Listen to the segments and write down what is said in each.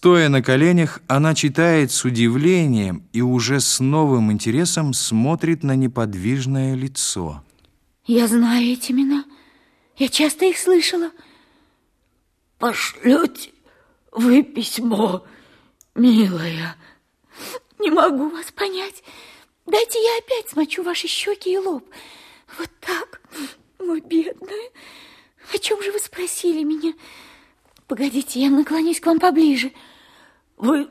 Стоя на коленях, она читает с удивлением и уже с новым интересом смотрит на неподвижное лицо. Я знаю эти имена. Я часто их слышала. Пошлете вы письмо, милая. Не могу вас понять. Дайте я опять смочу ваши щеки и лоб. Вот так, мой бедный. О чем же вы спросили меня? Погодите, я наклонюсь к вам поближе. Вы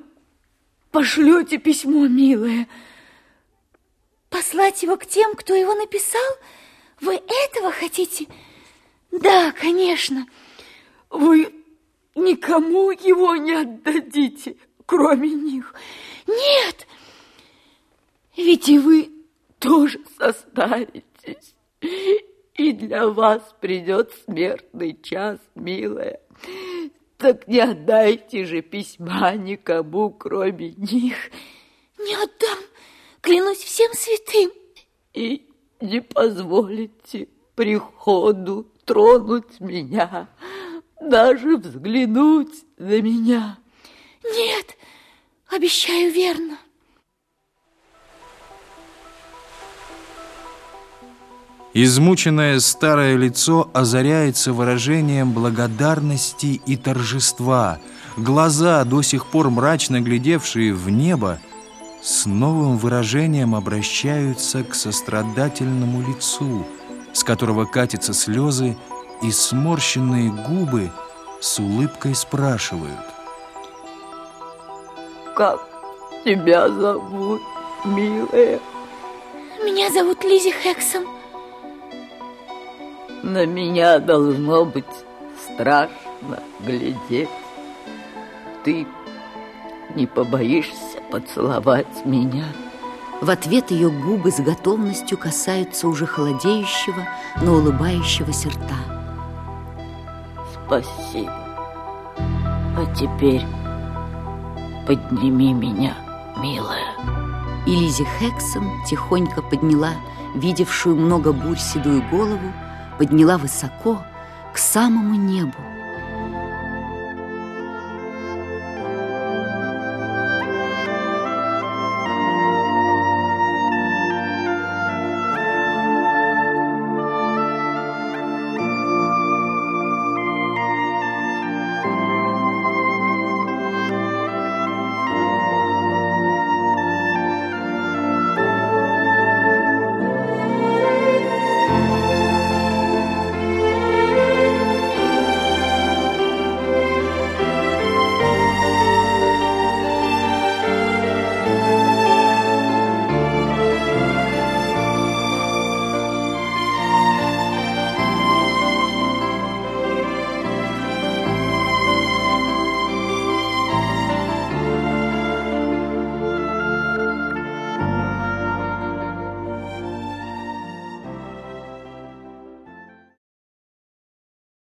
пошлете письмо, милая. Послать его к тем, кто его написал? Вы этого хотите? Да, конечно. Вы никому его не отдадите, кроме них. Нет, ведь и вы тоже состаритесь. И для вас придет смертный час, милая. Так не отдайте же письма никому, кроме них. Не отдам, клянусь всем святым. И не позволите приходу тронуть меня, даже взглянуть на меня. Нет, обещаю верно. Измученное старое лицо озаряется выражением благодарности и торжества. Глаза, до сих пор мрачно глядевшие в небо, с новым выражением обращаются к сострадательному лицу, с которого катятся слезы, и сморщенные губы с улыбкой спрашивают. «Как тебя зовут, милая?» «Меня зовут Лизи Хексом». На меня должно быть страшно глядеть. Ты не побоишься поцеловать меня? В ответ ее губы с готовностью касаются уже холодеющего, но улыбающегося рта. Спасибо. А теперь подними меня, милая. И Лизи Хексом тихонько подняла видевшую много бурь седую голову подняла высоко к самому небу